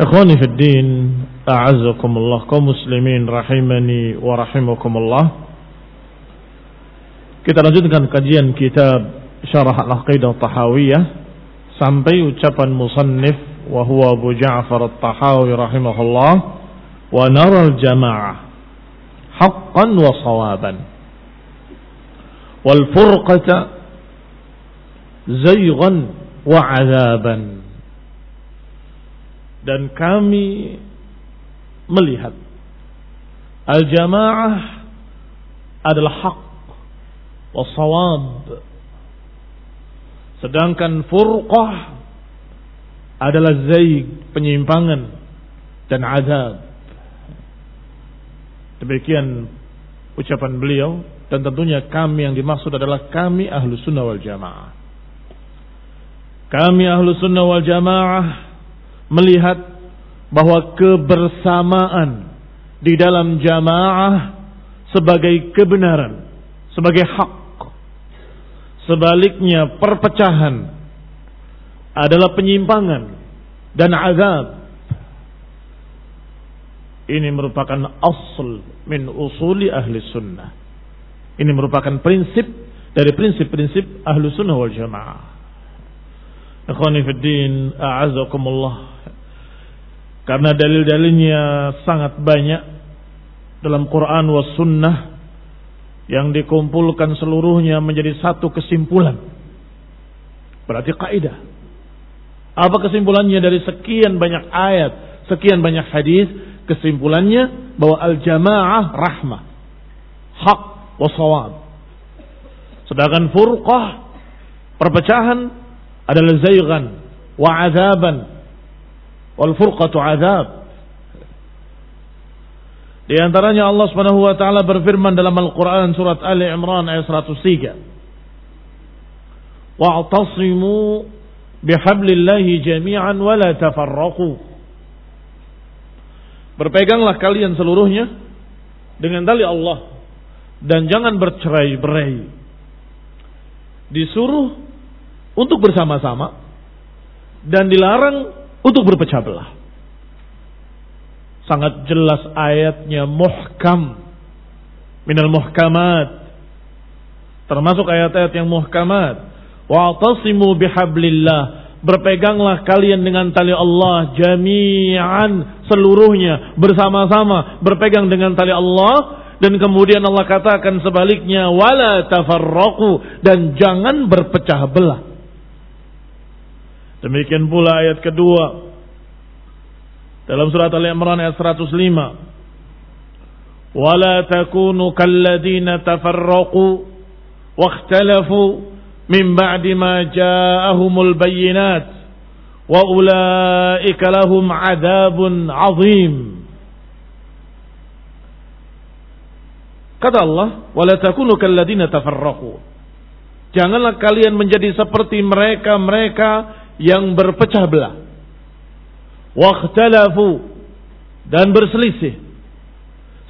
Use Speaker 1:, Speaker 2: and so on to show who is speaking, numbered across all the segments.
Speaker 1: إخواني في الدين أعزكم الله كمسلمين رحمني ورحمكم الله Kita lanjutkan kajian kitab Syarah Al-Aqidah Tahawiyah sampai ucapan musannif wa huwa Abu Ja'far At-Tahawi rahimahullah wa nara al-jama'ah haqqan wa sawaban wal furqata zaygan wa 'adzaban dan kami melihat al-jamaah adalah hak wasawab sedangkan furqah adalah zaig penyimpangan dan azab. Demikian ucapan beliau dan tentunya kami yang dimaksud adalah kami ahlu sunnah wal jamaah. Kami ahlu sunnah wal jamaah melihat bahwa kebersamaan di dalam jamaah sebagai kebenaran, sebagai hak. Sebaliknya perpecahan adalah penyimpangan dan azab. Ini merupakan asal min usuli ahli sunnah. Ini merupakan prinsip dari prinsip-prinsip ahli sunnah wal jamaah. Ikhwani fi din, a'azakumullah. Karena dalil-dalilnya sangat banyak dalam Quran was sunnah yang dikumpulkan seluruhnya menjadi satu kesimpulan. Berarti kaidah. Apa kesimpulannya dari sekian banyak ayat, sekian banyak hadis? Kesimpulannya bahwa al-jamaah rahmah, hak wasawab. Sedangkan furqah, perpecahan adalah zaygan wa azaban wal furqatu azab. Di antaranya Allah Subhanahu wa taala berfirman dalam Al-Qur'an surat Ali Imran ayat 103 Wa'tasimu bihablillahi jami'an wa la tafarraqu. Berpeganglah kalian seluruhnya dengan tali Allah dan jangan bercerai-berai. Disuruh untuk bersama-sama dan dilarang untuk berpecah belah. Sangat jelas ayatnya muhkam minal muhkamat. Termasuk ayat-ayat yang muhkamat. Wa'tasimu bihablillah. Berpeganglah kalian dengan tali Allah jami'an seluruhnya bersama-sama berpegang dengan tali Allah dan kemudian Allah katakan sebaliknya wala tafarraqu dan jangan berpecah belah. Demikian pula ayat kedua dalam surat Al-Imran ayat 105 ولا تكونوا كالذين تفرقوا واختلفوا من بعد ما جاءهم البينات وأولئك لهم عذاب عظيم Kata Allah, "Wala takunu kalladzina tafarraqu." Janganlah kalian menjadi seperti mereka-mereka yang berpecah belah. Wakhtalafu dan berselisih.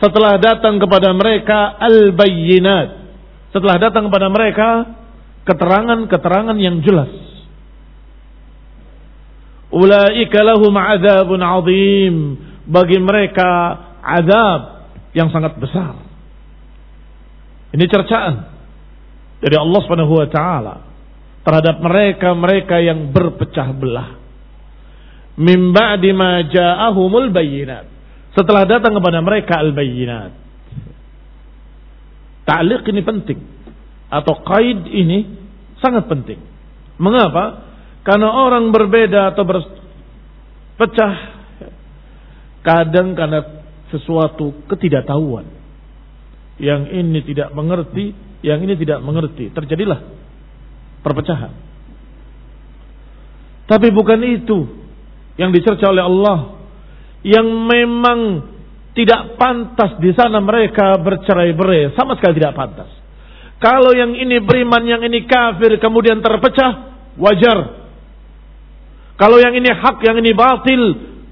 Speaker 1: Setelah datang kepada mereka al-bayyinat. Setelah datang kepada mereka keterangan-keterangan yang jelas. Ulaika lahum adzabun azim. Bagi mereka azab yang sangat besar. Ini cercaan dari Allah Subhanahu wa taala terhadap mereka-mereka yang berpecah belah. Mim ba'di ma ja'ahumul bayyinat. Setelah datang kepada mereka al-bayyinat. Ta'liq ini penting atau qaid ini sangat penting. Mengapa? Karena orang berbeda atau berpecah kadang karena sesuatu ketidaktahuan. Yang ini tidak mengerti, yang ini tidak mengerti. Terjadilah perpecahan. Tapi bukan itu yang dicerca oleh Allah. Yang memang tidak pantas di sana mereka bercerai-berai. Sama sekali tidak pantas. Kalau yang ini beriman, yang ini kafir, kemudian terpecah, wajar kalau yang ini hak, yang ini batil,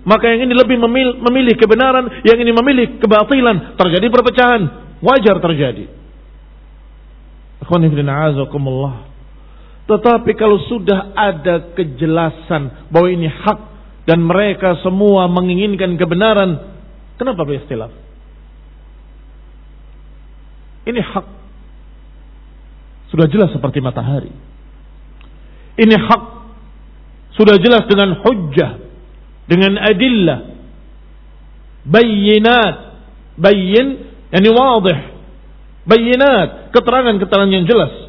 Speaker 1: maka yang ini lebih memilih, memilih kebenaran, yang ini memilih kebatilan. Terjadi perpecahan. Wajar terjadi. Tetapi kalau sudah ada kejelasan bahwa ini hak dan mereka semua menginginkan kebenaran, kenapa beristilah? Ini hak. Sudah jelas seperti matahari. Ini hak sudah jelas dengan hujjah, dengan adillah, bayinat, bayin, yani wadih, bayinat, keterangan-keterangan yang jelas.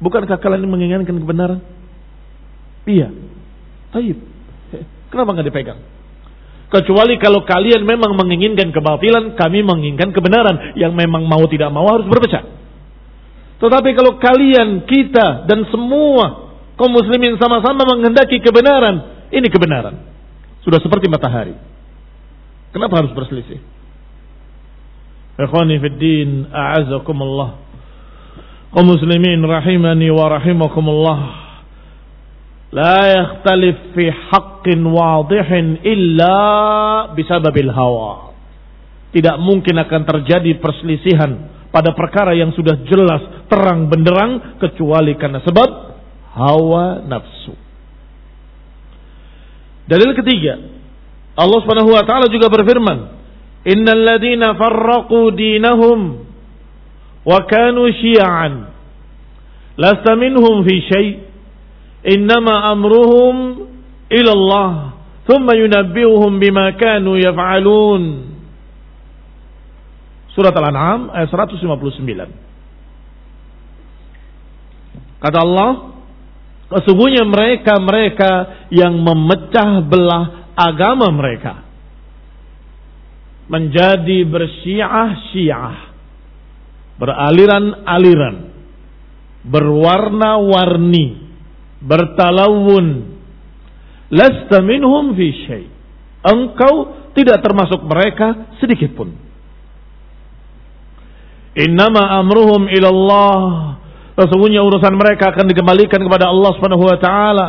Speaker 1: Bukankah kalian menginginkan kebenaran? Iya. Taib. Kenapa nggak dipegang? Kecuali kalau kalian memang menginginkan kebatilan, kami menginginkan kebenaran. Yang memang mau tidak mau harus berpecah. Tetapi kalau kalian, kita, dan semua kaum muslimin sama-sama menghendaki kebenaran. Ini kebenaran. Sudah seperti matahari. Kenapa harus berselisih? Ikhwani fid din, a'azakumullah. Kaum muslimin rahimani wa rahimakumullah. La yakhtalif fi haqqin wadihin illa bisababil hawa. Tidak mungkin akan terjadi perselisihan pada perkara yang sudah jelas terang benderang kecuali karena sebab hawa nafsu. Dalil ketiga, Allah Subhanahu wa taala juga berfirman, "Innal ladzina farraqu dinahum wa kanu syi'an lasta minhum fi syai' innama amruhum ila Allah thumma yunabbi'uhum bima kanu yaf'alun." Surat Al-An'am ayat 159. Kata Allah, Sesungguhnya mereka-mereka yang memecah belah agama mereka. Menjadi bersyiah-syiah. Beraliran-aliran. Berwarna-warni. Bertalawun. Lasta minhum fi syai. Engkau tidak termasuk mereka sedikit pun. Innama amruhum ilallah Sesungguhnya urusan mereka akan dikembalikan kepada Allah Subhanahu wa taala.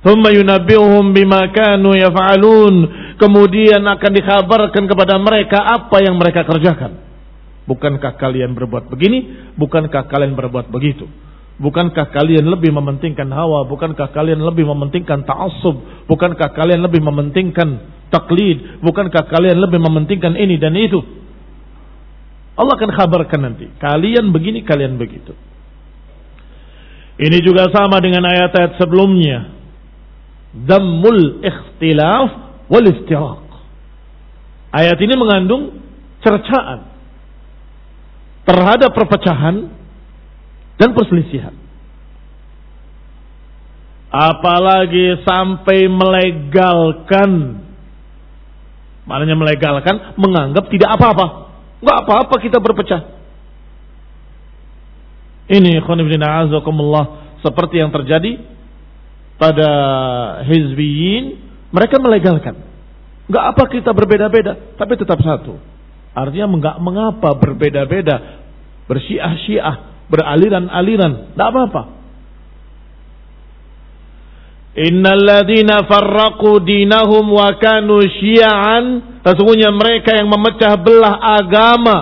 Speaker 1: Thumma yunabbi'uhum bima kanu yaf'alun. Kemudian akan dikabarkan kepada mereka apa yang mereka kerjakan. Bukankah kalian berbuat begini? Bukankah kalian berbuat begitu? Bukankah kalian lebih mementingkan hawa? Bukankah kalian lebih mementingkan ta'assub? Bukankah kalian lebih mementingkan taklid? Bukankah kalian lebih mementingkan ini dan itu? Allah akan kabarkan nanti. Kalian begini, kalian begitu. Ini juga sama dengan ayat-ayat sebelumnya. Dammul ikhtilaf wal istiraq. Ayat ini mengandung cercaan terhadap perpecahan dan perselisihan. Apalagi sampai melegalkan Maknanya melegalkan, menganggap tidak apa-apa. Enggak apa-apa kita berpecah. Ini khonibdina azakumullah seperti yang terjadi pada hizbiyin, mereka melegalkan. Enggak apa kita berbeda-beda, tapi tetap satu. Artinya enggak mengapa berbeda-beda, bersyiah-syiah, beraliran-aliran, enggak apa-apa. Innalladzina farraqu dinahum wa kanu syi'an sesungguhnya mereka yang memecah belah agama.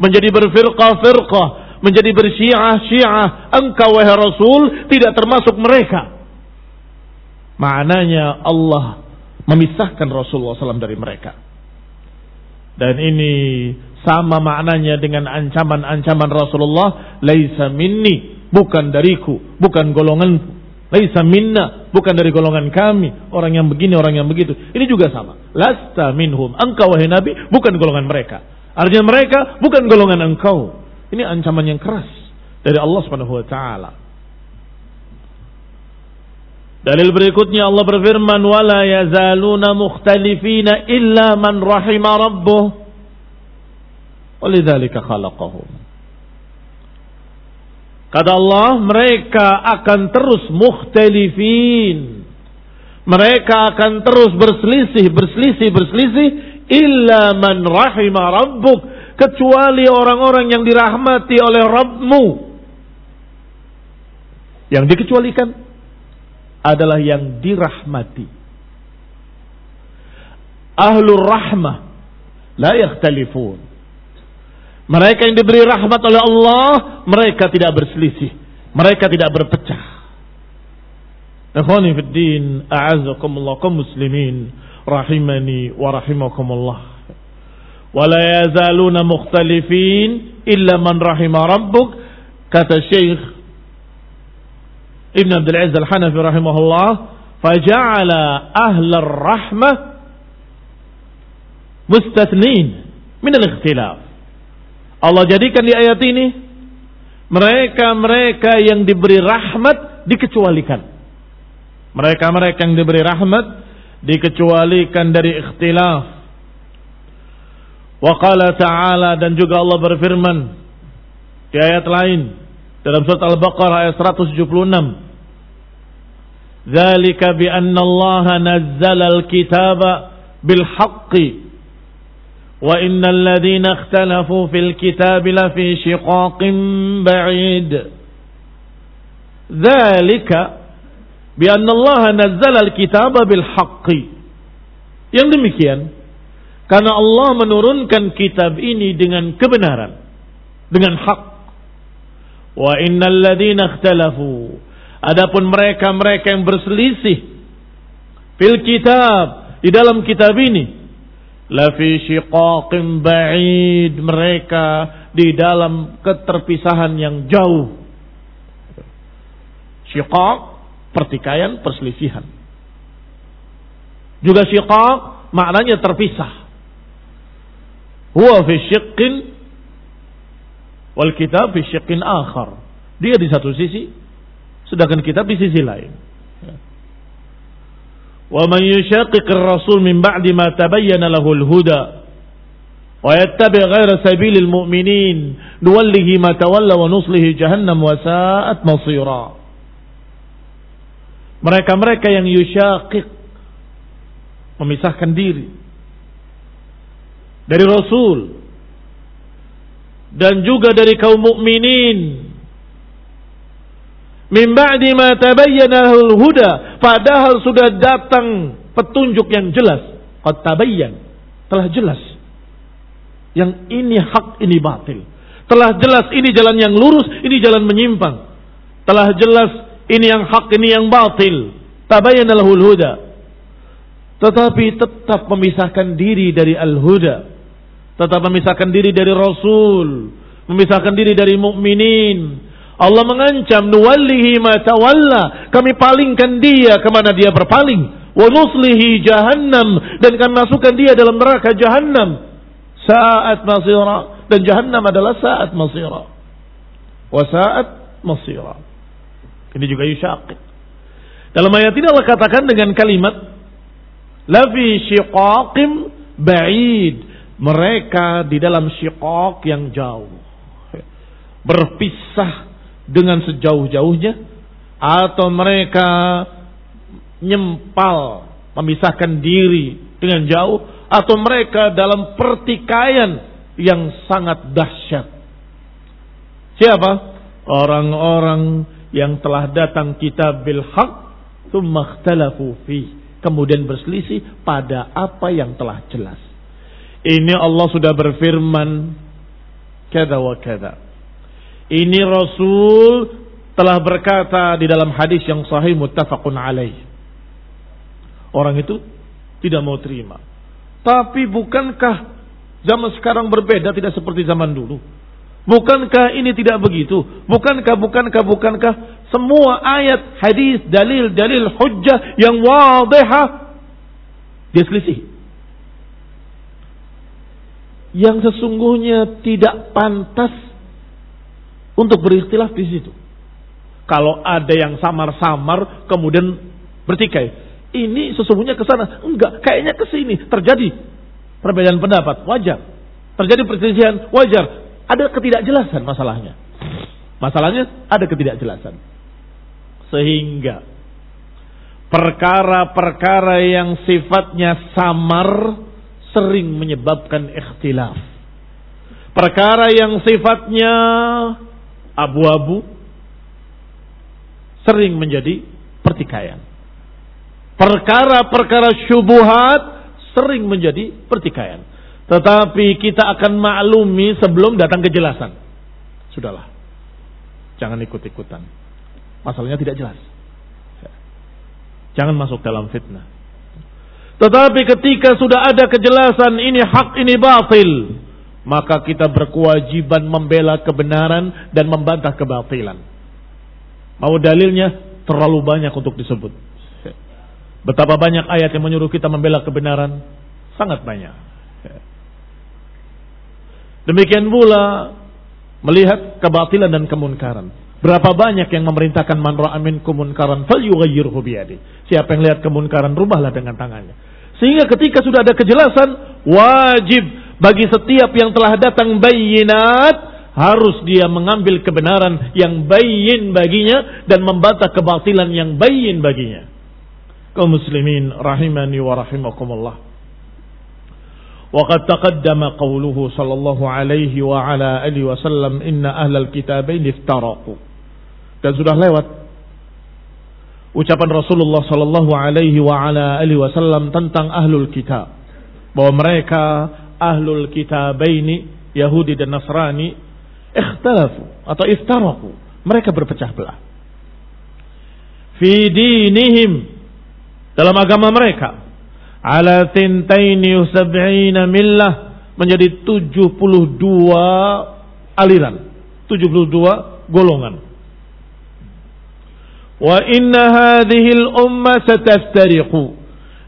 Speaker 1: Menjadi berfirqah-firqah menjadi bersyiah-syiah. Engkau wahai Rasul tidak termasuk mereka. Maknanya Allah memisahkan Rasulullah SAW dari mereka dan ini sama maknanya dengan ancaman-ancaman Rasulullah laisa minni bukan dariku bukan golonganku Laisa minna, bukan dari golongan kami. Orang yang begini, orang yang begitu. Ini juga sama. Lasta minhum. Engkau wahai Nabi, bukan golongan mereka. Artinya mereka bukan golongan engkau. Ini ancaman yang keras dari Allah Subhanahu wa taala. Dalil berikutnya Allah berfirman wala yazaluna mukhtalifina illa man rahima rabbuh. Walidzalika khalaqahum. Kata Allah, mereka akan terus mukhtalifin. Mereka akan terus berselisih, berselisih, berselisih. Illa man rahima rabbuk. Kecuali orang-orang yang dirahmati oleh Rabbmu. Yang dikecualikan adalah yang dirahmati. Ahlul rahmah. La yakhtalifun. Mereka yang diberi rahmat oleh Allah, mereka tidak berselisih. Mereka tidak berpecah. Ikhwani fi din, a'azakumullah kaum muslimin, rahimani wa rahimakumullah. Wa la yazaluna mukhtalifin illa man rahima rabbuk, kata Syekh Ibn Abdul Aziz Al-Hanafi rahimahullah, faja'ala ahla rahmah mustathnin min al-ikhtilaf. Allah jadikan di ayat ini mereka-mereka yang diberi rahmat dikecualikan. Mereka-mereka yang diberi rahmat dikecualikan dari ikhtilaf. Wa qala ta'ala dan juga Allah berfirman di ayat lain dalam surat Al-Baqarah ayat 176. Dzalika bi anna Allah nazzala al-kitaba bil haqqi وإن الذين اختلفوا في الكتاب لفي شقاق بعيد ذلك بأن الله نزل الكتاب بالحق yang demikian karena Allah menurunkan kitab ini dengan kebenaran dengan hak wa innal ladzina ikhtalafu. Adapun mereka-mereka yang berselisih fil kitab di dalam kitab ini lafi syiqaqin ba'id. Mereka di dalam keterpisahan yang jauh. Syiqaq pertikaian perselisihan. Juga syiqaq maknanya terpisah. Huwa fi syiqqin Wal kitab fi syaqqin akhar. Dia di satu sisi, sedangkan kitab di sisi lain. Wa man yushaqiq ar-rasul min ba'di ma tabayyana lahu al-huda wa yattabi' ghayra sabilil mu'minin nuwallihi ma tawalla wa nuslihi jahannam wa sa'at masira. Mereka-mereka yang yushaqiq memisahkan diri dari Rasul dan juga dari kaum mukminin Min ba'di ma tabayyana huda padahal sudah datang petunjuk yang jelas. Qad tabayyan, telah jelas. Yang ini hak, ini batil. Telah jelas ini jalan yang lurus, ini jalan menyimpang. Telah jelas ini yang hak, ini yang batil. Tabayyana huda. Tetapi tetap memisahkan diri dari al-huda. Tetap memisahkan diri dari Rasul. Memisahkan diri dari mukminin Allah mengancam nuwallihi ma tawalla. Kami palingkan dia ke mana dia berpaling. Wa nuslihi jahannam. Dan kami masukkan dia dalam neraka jahannam. Saat masira. Dan jahannam adalah saat masira. Wa saat masira. Ini juga yusyaqid. Dalam ayat ini Allah katakan dengan kalimat. Lafi syiqaqim ba'id. Mereka di dalam syikok yang jauh. Berpisah dengan sejauh-jauhnya. Atau mereka nyempal. Memisahkan diri dengan jauh. Atau mereka dalam pertikaian yang sangat dahsyat. Siapa? Orang-orang yang telah datang kitab bil haq. Kemudian berselisih pada apa yang telah jelas. Ini Allah sudah berfirman kada wa kada. Ini Rasul telah berkata di dalam hadis yang sahih muttafaqun alaih. Orang itu tidak mau terima. Tapi bukankah zaman sekarang berbeda tidak seperti zaman dulu? Bukankah ini tidak begitu? Bukankah, bukankah, bukankah semua ayat, hadis, dalil, dalil, hujjah yang wadihah dia yang sesungguhnya tidak pantas untuk berikhtilaf di situ. Kalau ada yang samar-samar kemudian bertikai, ini sesungguhnya ke sana, enggak, kayaknya ke sini terjadi perbedaan pendapat, wajar. Terjadi perselisihan, wajar. Ada ketidakjelasan masalahnya. Masalahnya ada ketidakjelasan. Sehingga perkara-perkara yang sifatnya samar sering menyebabkan ikhtilaf. Perkara yang sifatnya abu-abu sering menjadi pertikaian. Perkara-perkara syubuhat sering menjadi pertikaian. Tetapi kita akan maklumi sebelum datang kejelasan. Sudahlah. Jangan ikut-ikutan. Masalahnya tidak jelas. Jangan masuk dalam fitnah. Tetapi ketika sudah ada kejelasan ini hak ini batil, maka kita berkewajiban membela kebenaran dan membantah kebatilan. Mau dalilnya terlalu banyak untuk disebut. Betapa banyak ayat yang menyuruh kita membela kebenaran? Sangat banyak. Demikian pula melihat kebatilan dan kemunkaran. Berapa banyak yang memerintahkan man ra'a minkum munkaran falyughayyirhu biyadi. Siapa yang lihat kemunkaran, rubahlah dengan tangannya. Sehingga ketika sudah ada kejelasan, wajib bagi setiap yang telah datang bayinat harus dia mengambil kebenaran yang bayin baginya dan membantah kebatilan yang bayin baginya. Kaum muslimin rahimani wa rahimakumullah. وقد تقدم قوله صلى الله عليه وعلى آله وسلم إن أهل الكتابين افترقوا dan sudah lewat ucapan Rasulullah sallallahu alaihi wa ala alihi wasallam tentang ahlul kitab. Bahwa mereka ahlul kitabaini Yahudi dan Nasrani ikhtalafu atau iftaraku. Mereka berpecah belah. Fi dinihim dalam agama mereka ala tintaini sab'ina millah menjadi 72 aliran. 72 golongan Wa inna hadhil umma sataftariqu.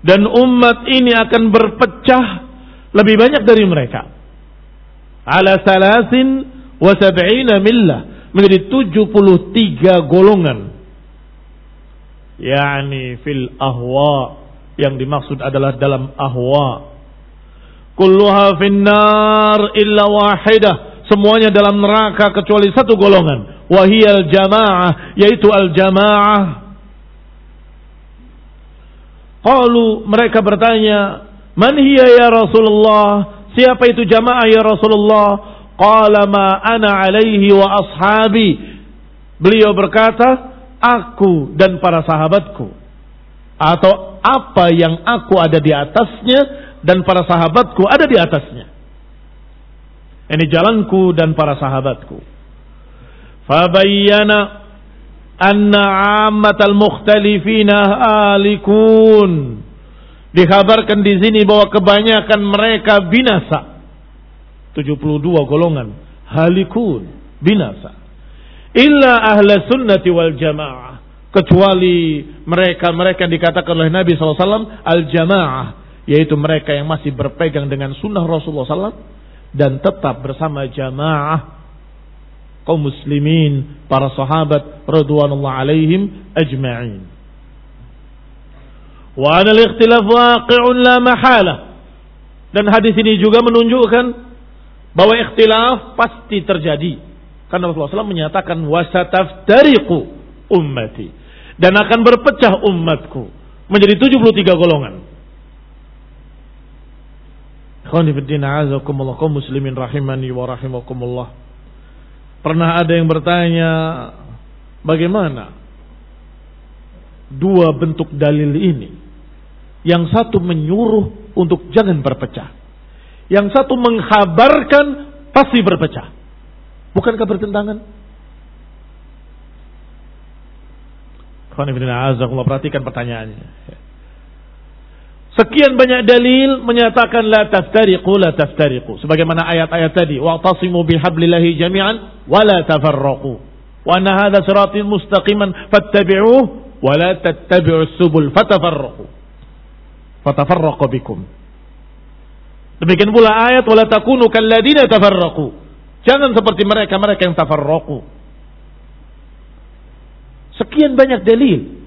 Speaker 1: Dan umat ini akan berpecah lebih banyak dari mereka. Ala salasin wa sab'ina millah. Menjadi 73 golongan. Yani fil ahwa. Yang dimaksud adalah dalam ahwa. Kulluha finnar illa wahidah. Semuanya dalam neraka kecuali satu golongan wahiyal jamaah yaitu al jamaah Qalu mereka bertanya, "Man hiya ya Rasulullah?" Siapa itu jamaah ya Rasulullah? Qala ma ana alaihi wa ashabi. Beliau berkata, "Aku dan para sahabatku." Atau apa yang aku ada di atasnya dan para sahabatku ada di atasnya. Ini jalanku dan para sahabatku. Fabayyana anna ammatal mukhtalifina halikun. Dikabarkan di sini bahwa kebanyakan mereka binasa. 72 golongan halikun, binasa. Illa ahla sunnati wal jamaah. Kecuali mereka-mereka yang dikatakan oleh Nabi SAW al-jamaah. Yaitu mereka yang masih berpegang dengan sunnah Rasulullah SAW. Dan tetap bersama jamaah kaum muslimin, para sahabat radhiyallahu alaihim ajma'in. Wa 'ala al-ikhtilaf waqi'un la mahala. Dan hadis ini juga menunjukkan bahwa ikhtilaf pasti terjadi. Karena Rasulullah SAW menyatakan wasataftariqu ummati dan akan berpecah umatku menjadi 73 golongan. kaum muslimin rahimani wa rahimakumullah. Pernah ada yang bertanya bagaimana dua bentuk dalil ini. Yang satu menyuruh untuk jangan berpecah. Yang satu menghabarkan pasti berpecah. Bukankah bertentangan? Perhatikan pertanyaannya. Sekian banyak dalil menyatakan la taftariqu la taftariqu. Sebagaimana ayat-ayat tadi, wa'tasimu bihablillahi jami'an wa la tafarraqu. Wa anna hadha siratin mustaqiman fattabi'uh wa la tattabi'us subul fatafarraqu. Fatafarraqu bikum. Demikian pula ayat wala takunu kalladina tafarraqu. Jangan seperti mereka mereka yang tafarraqu. Sekian banyak dalil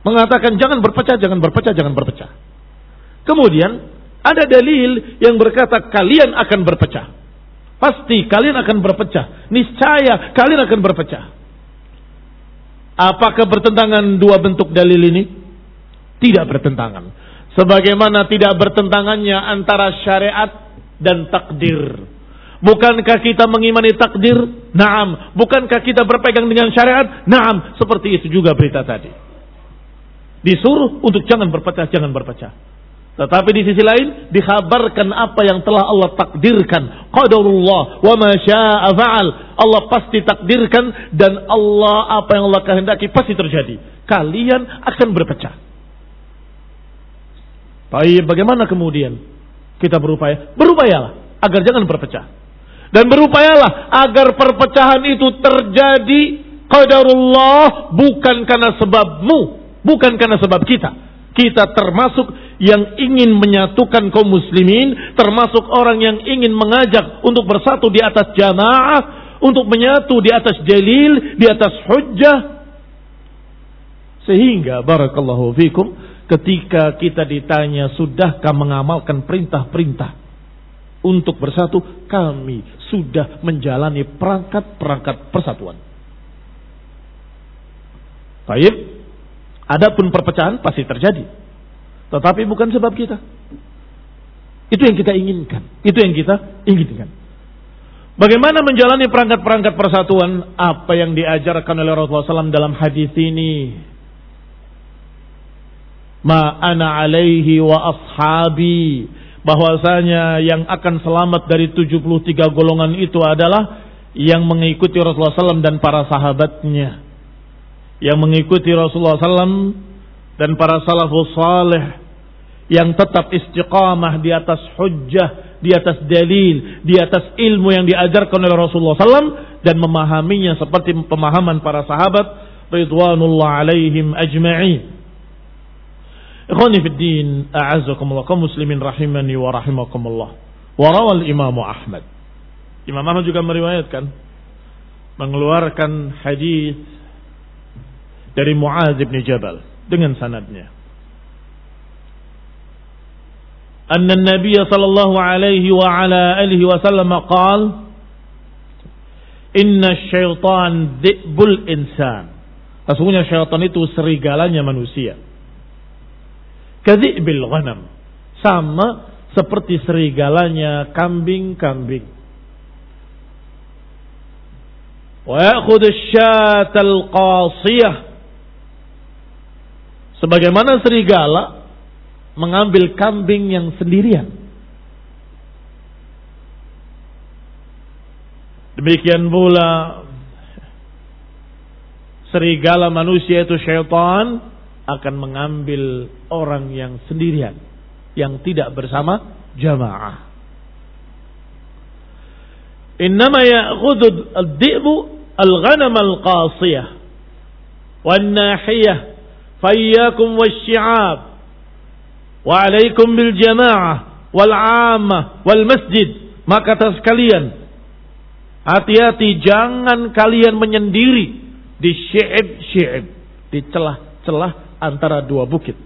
Speaker 1: mengatakan jangan berpecah, jangan berpecah, jangan berpecah. Kemudian ada dalil yang berkata kalian akan berpecah. Pasti kalian akan berpecah. Niscaya kalian akan berpecah. Apakah bertentangan dua bentuk dalil ini? Tidak bertentangan. Sebagaimana tidak bertentangannya antara syariat dan takdir. Bukankah kita mengimani takdir? Naam. Bukankah kita berpegang dengan syariat? Naam. Seperti itu juga berita tadi. Disuruh untuk jangan berpecah, jangan berpecah. Tetapi di sisi lain dikhabarkan apa yang telah Allah takdirkan. Qadarullah wa ma syaa fa'al. Allah pasti takdirkan dan Allah apa yang Allah kehendaki pasti terjadi. Kalian akan berpecah. Baik, bagaimana kemudian kita berupaya? Berupayalah agar jangan berpecah. Dan berupayalah agar perpecahan itu terjadi qadarullah bukan karena sebabmu, bukan karena sebab kita. Kita termasuk yang ingin menyatukan kaum muslimin, termasuk orang yang ingin mengajak untuk bersatu di atas jamaah, untuk menyatu di atas jalil, di atas hujjah. Sehingga barakallahu fikum ketika kita ditanya sudahkah mengamalkan perintah-perintah untuk bersatu, kami sudah menjalani perangkat-perangkat persatuan. Baik, adapun perpecahan pasti terjadi. Tetapi bukan sebab kita. Itu yang kita inginkan. Itu yang kita inginkan. Bagaimana menjalani perangkat-perangkat persatuan? Apa yang diajarkan oleh Rasulullah SAW dalam hadis ini? Ma ana alaihi wa ashabi. Bahwasanya yang akan selamat dari 73 golongan itu adalah yang mengikuti Rasulullah SAW dan para sahabatnya. Yang mengikuti Rasulullah SAW dan para salafus salih yang tetap istiqamah di atas hujjah, di atas dalil, di atas ilmu yang diajarkan oleh Rasulullah SAW dan memahaminya seperti pemahaman para sahabat ridwanullah alaihim ajma'in. Ikhwani fi din, a'azzakumullah kaum muslimin rahimani wa rahimakumullah. Wa rawal Imam Ahmad. Imam Ahmad juga meriwayatkan mengeluarkan hadis dari Muaz bin Jabal dengan sanadnya. Anna Nabi sallallahu alaihi wa ala alihi wasallam qaal Inna syaitan dhi'bul insan. Sesungguhnya syaitan itu serigalanya manusia. Kadhi'bil ghanam. Sama seperti serigalanya kambing-kambing. Wa ya'khudhu asy-syata al-qasiyah Sebagaimana serigala mengambil kambing yang sendirian. Demikian pula serigala manusia itu syaitan akan mengambil orang yang sendirian yang tidak bersama jamaah. Innama ya'khudhu ad-di'bu al-ghanam al-qasiyah wan-nahiyah fayyakum wasy-syi'ab wa alaikum bil jamaah wal ammah wal masjid kalian hati-hati jangan kalian menyendiri di syi'ib-syi'ib di celah-celah antara dua bukit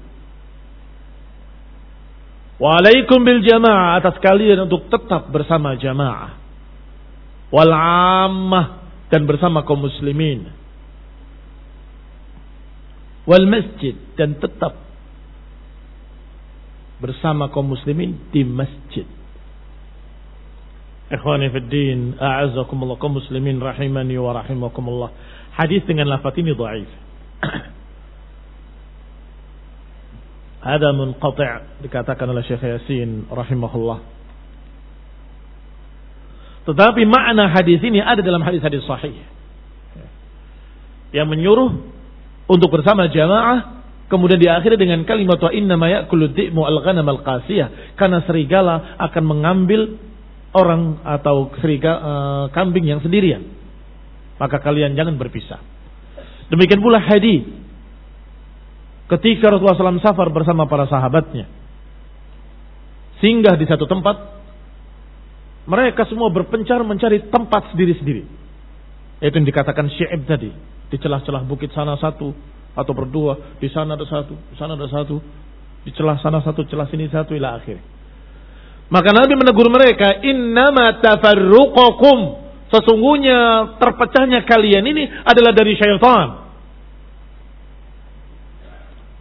Speaker 1: Waalaikum bil jamaah atas kalian untuk tetap bersama jamaah. Wal ammah dan bersama kaum muslimin. Wal masjid dan tetap bersama kaum muslimin di masjid. Ikhwani fi din, a'azzakumullah kaum muslimin rahimani wa rahimakumullah. Hadis dengan lafaz ini dhaif. Ada munqati' dikatakan oleh Syekh Yasin rahimahullah. Tetapi makna hadis ini ada dalam hadis-hadis sahih. Yang menyuruh untuk bersama jamaah kemudian diakhiri dengan kalimat wa inna ya'kulu dhi'mu al-ghanam al-qasiyah karena serigala akan mengambil orang atau serigala uh, kambing yang sendirian. Maka kalian jangan berpisah. Demikian pula hadis ketika Rasulullah SAW safar bersama para sahabatnya. Singgah di satu tempat, mereka semua berpencar mencari tempat sendiri-sendiri. Itu yang dikatakan syi'ib tadi. Di celah-celah bukit sana satu, atau berdua, di sana ada satu, di sana ada satu, di celah sana satu, celah sini satu, ila akhir. Maka Nabi menegur mereka, innama tafarruqakum. Sesungguhnya terpecahnya kalian ini adalah dari syaitan.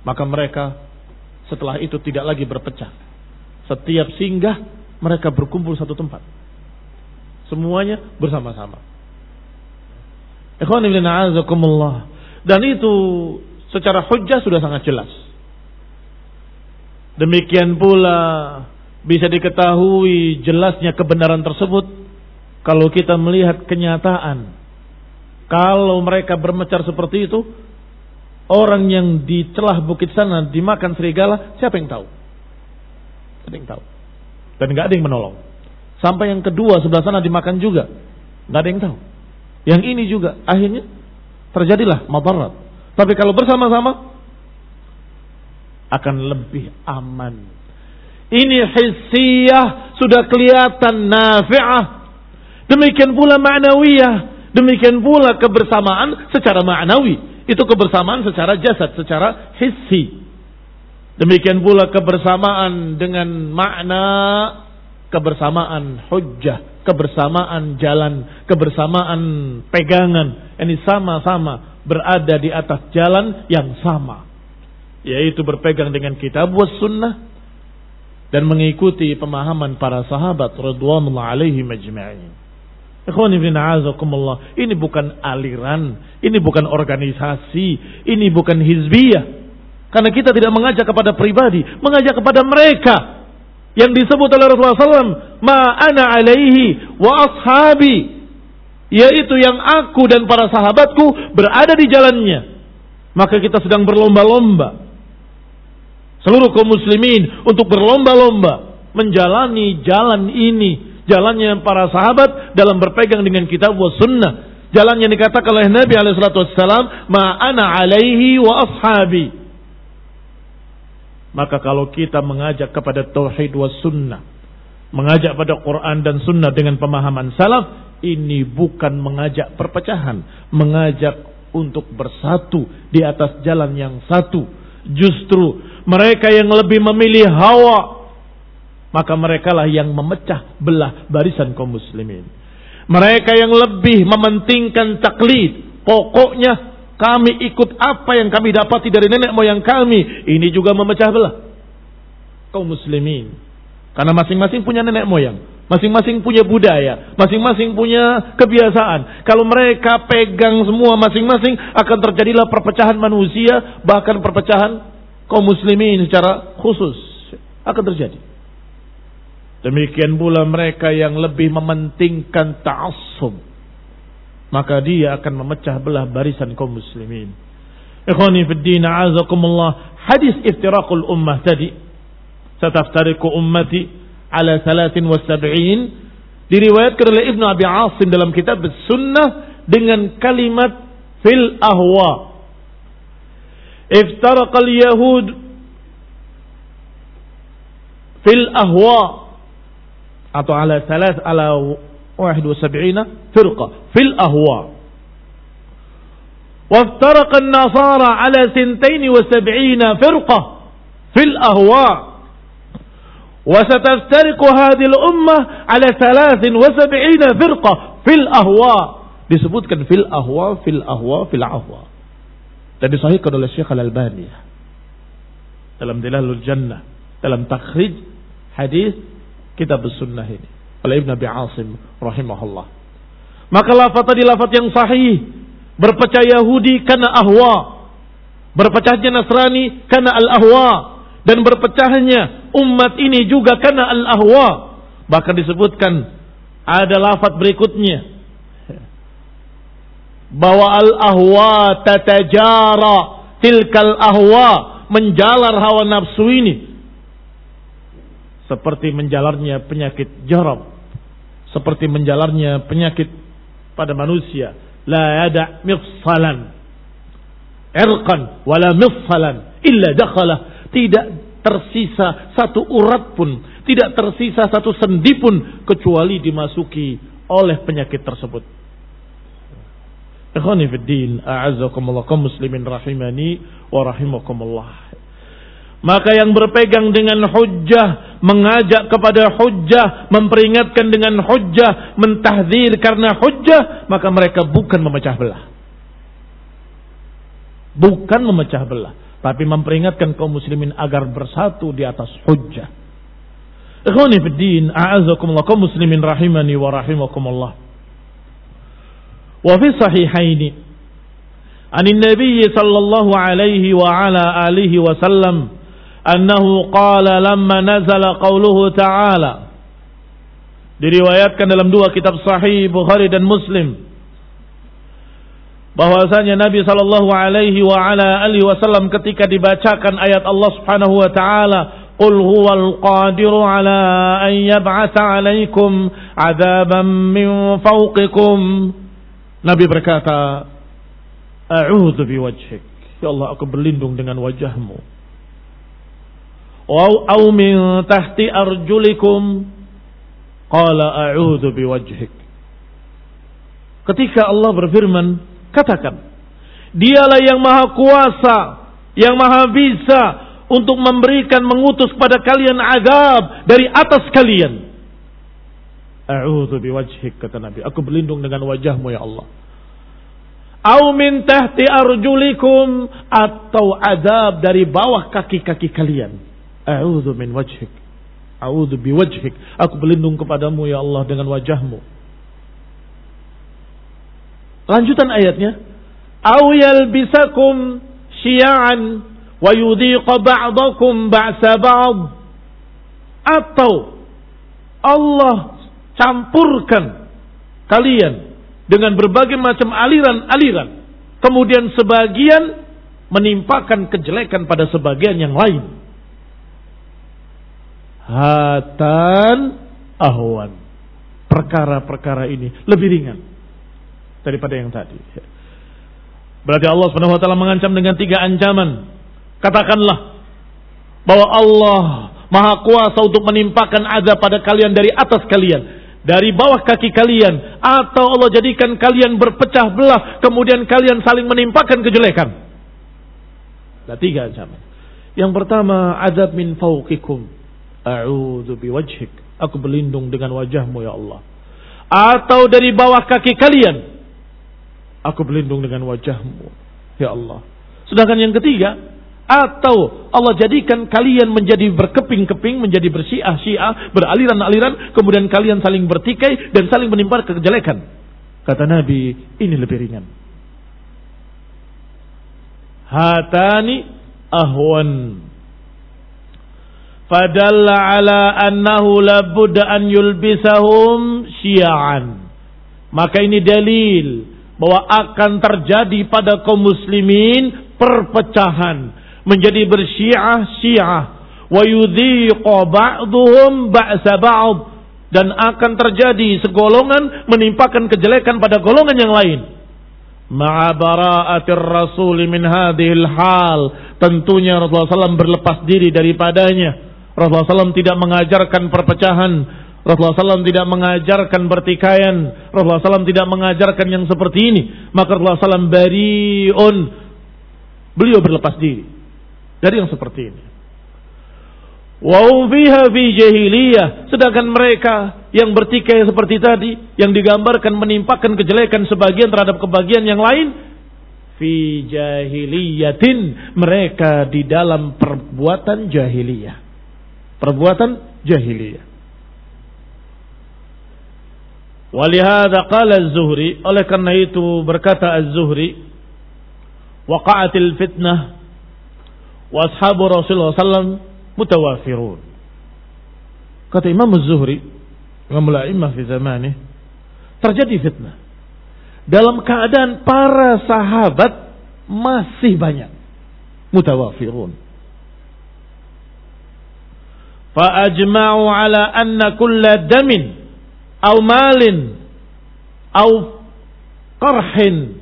Speaker 1: Maka mereka setelah itu tidak lagi berpecah. Setiap singgah mereka berkumpul satu tempat. Semuanya bersama-sama. Dan itu secara hujah sudah sangat jelas. Demikian pula bisa diketahui jelasnya kebenaran tersebut kalau kita melihat kenyataan. Kalau mereka bermecar seperti itu, orang yang di celah bukit sana dimakan serigala, siapa yang tahu? Ada yang tahu. Dan nggak ada yang menolong. Sampai yang kedua sebelah sana dimakan juga, nggak ada yang tahu. Yang ini juga akhirnya terjadilah madarat. Tapi kalau bersama-sama akan lebih aman. Ini hissiyah sudah kelihatan nafi'ah. Demikian pula ma'nawiyah. Demikian pula kebersamaan secara ma'nawi itu kebersamaan secara jasad, secara hissi. Demikian pula kebersamaan dengan makna kebersamaan hujjah, kebersamaan jalan, kebersamaan pegangan. Ini sama-sama berada di atas jalan yang sama. Yaitu berpegang dengan kitab was sunnah dan mengikuti pemahaman para sahabat radhiyallahu alaihi majma'in. Ini bukan aliran, ini bukan organisasi, ini bukan hizbiyah. Karena kita tidak mengajak kepada pribadi, mengajak kepada mereka yang disebut oleh Rasulullah SAW, ma'ana alaihi wa ashabi. Yaitu yang aku dan para sahabatku berada di jalannya. Maka kita sedang berlomba-lomba. Seluruh kaum muslimin untuk berlomba-lomba menjalani jalan ini jalannya para sahabat dalam berpegang dengan kitab wa sunnah. Jalan yang dikatakan oleh Nabi Alaihissalam, ma'ana alaihi wa ashabi. Maka kalau kita mengajak kepada tauhid wa sunnah, mengajak pada Quran dan sunnah dengan pemahaman salaf, ini bukan mengajak perpecahan, mengajak untuk bersatu di atas jalan yang satu. Justru mereka yang lebih memilih hawa maka mereka lah yang memecah belah barisan kaum muslimin. Mereka yang lebih mementingkan taklid, pokoknya kami ikut apa yang kami dapati dari nenek moyang kami, ini juga memecah belah kaum muslimin. Karena masing-masing punya nenek moyang, masing-masing punya budaya, masing-masing punya kebiasaan. Kalau mereka pegang semua masing-masing akan terjadilah perpecahan manusia, bahkan perpecahan kaum muslimin secara khusus akan terjadi. Demikian pula mereka yang lebih mementingkan ta'assub. Maka dia akan memecah belah barisan kaum muslimin. Ikhwani fi din a'azakumullah. Hadis iftiraqul ummah tadi. Sataftariku ummati ala 73. Diriwayatkan oleh Ibnu Abi Asim dalam kitab Sunnah dengan kalimat fil ahwa. Iftaraqal yahud fil ahwa atau ala salas ala 71 firqa fil ahwa وافترق النصارى على سنتين وسبعين فرقة في الأهواء وستفترق هذه الأمة على ثلاث وسبعين فرقة في الأهواء disebutkan fil ahwa fil ahwa fil ahwa dan disahihkan oleh Syekh Al-Albani dalam Dilalul Jannah dalam takhrij hadis kitab sunnah ini oleh Ibn Abi Asim rahimahullah. Maka lafaz tadi lafaz yang sahih. Berpecah Yahudi karena ahwa. Berpecahnya Nasrani karena al-ahwa. Dan berpecahnya umat ini juga karena al-ahwa. Bahkan disebutkan ada lafaz berikutnya. Bahwa al-ahwa tatajara tilkal ahwa. Menjalar hawa nafsu ini seperti menjalarnya penyakit jarab seperti menjalarnya penyakit pada manusia. La yada mifsalan. Irqan wala mifsalan. Illa dakhala. Tidak tersisa satu urat pun, tidak tersisa satu sendi pun kecuali dimasuki oleh penyakit tersebut. Ikhwani fiddin, a'azzakumullah kaum muslimin rahimani wa rahimakumullah. Maka yang berpegang dengan hujjah, mengajak kepada hujjah, memperingatkan dengan hujjah, mentahdir karena hujjah, maka mereka bukan memecah belah. Bukan memecah belah tapi memperingatkan kaum muslimin agar bersatu di atas hujjah. Ikhwani fi din, a'azakumullah kaum muslimin rahimani wa rahimakumullah. Wa fi sahihaini عن النبي صلى الله عليه وعلى آله وسلم annahu qala lamma qauluhu ta'ala. Diriwayatkan dalam dua kitab sahih Bukhari dan Muslim. Bahwasanya Nabi sallallahu alaihi wa ala alihi wasallam ketika dibacakan ayat Allah Subhanahu wa taala qul huwal qadiru ala an yab'atsa alaikum min fawqikum. Nabi berkata ya aku berlindung dengan wajahmu. Au min tahti arjulikum Qala Ketika Allah berfirman Katakan, dialah yang maha kuasa, yang maha bisa untuk memberikan mengutus kepada kalian azab dari atas kalian. A'udzu biwajhik kata Nabi, aku berlindung dengan wajahmu ya Allah. Au min tahti arjulikum atau azab dari bawah kaki-kaki kalian. A'udzu min wajhik. A'udzu biwajhik. Aku berlindung kepadamu ya Allah dengan wajahmu. Lanjutan ayatnya, "Au yalbisakum syi'an wa yudhiqa ba'dakum ba'sa ba'd." Atau Allah campurkan kalian dengan berbagai macam aliran-aliran. Kemudian sebagian menimpakan kejelekan pada sebagian yang lain. Hatan ahwan. Perkara-perkara ini lebih ringan daripada yang tadi. Berarti Allah Subhanahu mengancam dengan tiga ancaman. Katakanlah bahwa Allah Maha kuasa untuk menimpakan azab pada kalian dari atas kalian, dari bawah kaki kalian, atau Allah jadikan kalian berpecah belah, kemudian kalian saling menimpakan kejelekan. Ada tiga ancaman. Yang pertama, azab min fauqikum. A'udzu biwajhik. Aku berlindung dengan wajahmu ya Allah. Atau dari bawah kaki kalian. Aku berlindung dengan wajahmu. Ya Allah. Sedangkan yang ketiga, atau Allah jadikan kalian menjadi berkeping-keping, menjadi bersyiah-syiah, beraliran-aliran, kemudian kalian saling bertikai dan saling menimpa kejelekan. Kata Nabi, ini lebih ringan. Hatani ahwan. Fadalla ala annahu labudda an yulbisahum syia'an. Maka ini dalil bahwa akan terjadi pada kaum muslimin perpecahan. Menjadi bersyiah-syiah wa yudhiqa ba'dhum ba'sa ba'd. Dan akan terjadi segolongan menimpakan kejelekan pada golongan yang lain. Ma'a rasul min hadhil hal. Tentunya Rasulullah SAW berlepas diri daripadanya Rasulullah SAW tidak mengajarkan perpecahan Rasulullah SAW tidak mengajarkan bertikaian. Rasulullah SAW tidak mengajarkan yang seperti ini. Maka Rasulullah SAW bariun. Beliau berlepas diri. Dari yang seperti ini. Wa fiha fi jahiliyah. Sedangkan mereka yang bertikai seperti tadi, yang digambarkan menimpakan kejelekan sebagian terhadap kebagian yang lain, fi jahiliyatin. Mereka di dalam perbuatan jahiliyah. Perbuatan jahiliyah. Walihada qala az-Zuhri, oleh karena itu berkata az-Zuhri, waqa'atil fitnah wa ashabu Rasulullah sallallahu mutawafirun. Kata Imam Az-Zuhri, Imam fi zamani, terjadi fitnah. Dalam keadaan para sahabat masih banyak. Mutawafirun. Fa'ajma'u ala anna kulla damin au malin au qarhin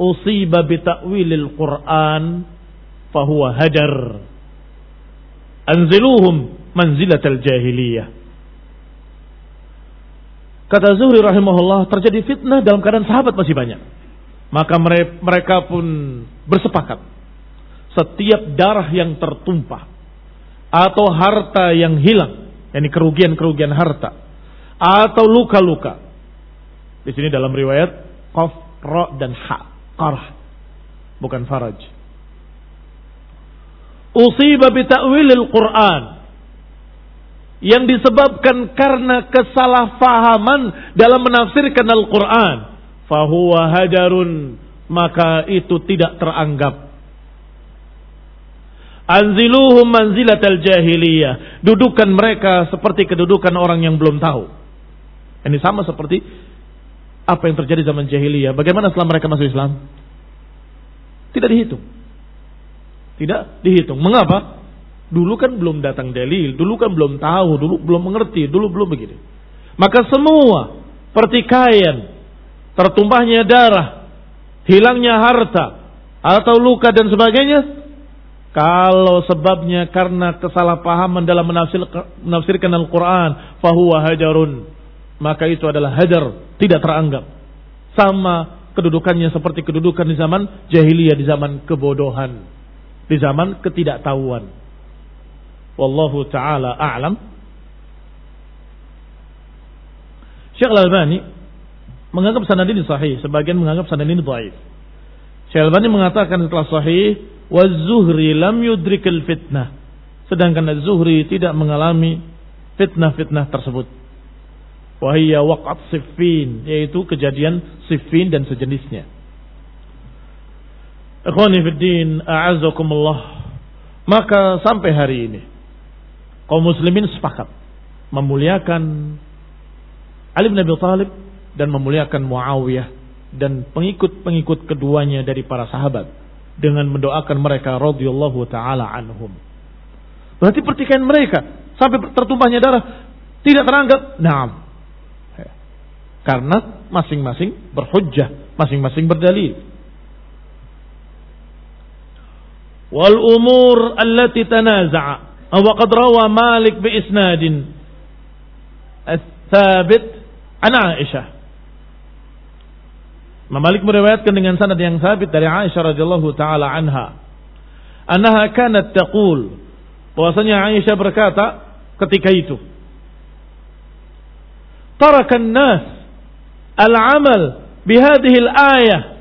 Speaker 1: usiba bita'wilil Qur'an fahuwa hajar anziluhum manzilatal jahiliyah. Kata Zuhri rahimahullah, terjadi fitnah dalam keadaan sahabat masih banyak. Maka mereka pun bersepakat. Setiap darah yang tertumpah. Atau harta yang hilang. yakni kerugian-kerugian harta. Atau luka-luka. Di sini dalam riwayat, Qaf, Ra, dan Ha. Qarah. Bukan faraj usiba bita'wilil Quran yang disebabkan karena kesalahpahaman dalam menafsirkan Al-Quran fahuwa hajarun maka itu tidak teranggap anziluhum manzilatal jahiliyah. Dudukan mereka seperti kedudukan orang yang belum tahu. Ini sama seperti apa yang terjadi zaman jahiliyah. Bagaimana setelah mereka masuk Islam? Tidak dihitung. Tidak dihitung. Mengapa? Dulu kan belum datang dalil, dulu kan belum tahu, dulu belum mengerti, dulu belum begini. Maka semua pertikaian, tertumpahnya darah, hilangnya harta, atau luka dan sebagainya, kalau sebabnya karena kesalahpahaman dalam menafsir, menafsirkan Al-Quran, fahuwa hajarun, maka itu adalah hajar, tidak teranggap. Sama kedudukannya seperti kedudukan di zaman jahiliyah, di zaman kebodohan di zaman ketidaktahuan. Wallahu taala a'lam. Syekh Al-Albani menganggap sanad ini sahih, sebagian menganggap sanad ini dhaif. Syekh Al-Albani mengatakan setelah sahih, wa zuhri lam yudrikil fitnah." Sedangkan Az-Zuhri tidak mengalami fitnah-fitnah tersebut. Wahia waqat siffin, yaitu kejadian siffin dan sejenisnya. Ikhwani fiddin, a'azakumullah. Maka sampai hari ini, kaum muslimin sepakat memuliakan Ali bin Abi Thalib dan memuliakan Muawiyah dan pengikut-pengikut keduanya dari para sahabat dengan mendoakan mereka radhiyallahu taala anhum. Berarti pertikaian mereka sampai tertumpahnya darah tidak teranggap. Naam. Karena masing-masing berhujjah, masing-masing berdalil. wal umur allati tanaza'a wa qad rawa Malik bi isnadin thabit an Aisyah Malik meriwayatkan dengan sanad yang sabit dari Aisyah radhiyallahu taala anha annaha kanat taqul bahwasanya Aisyah berkata ketika itu tarakan nas al-amal bihadhihi al-ayah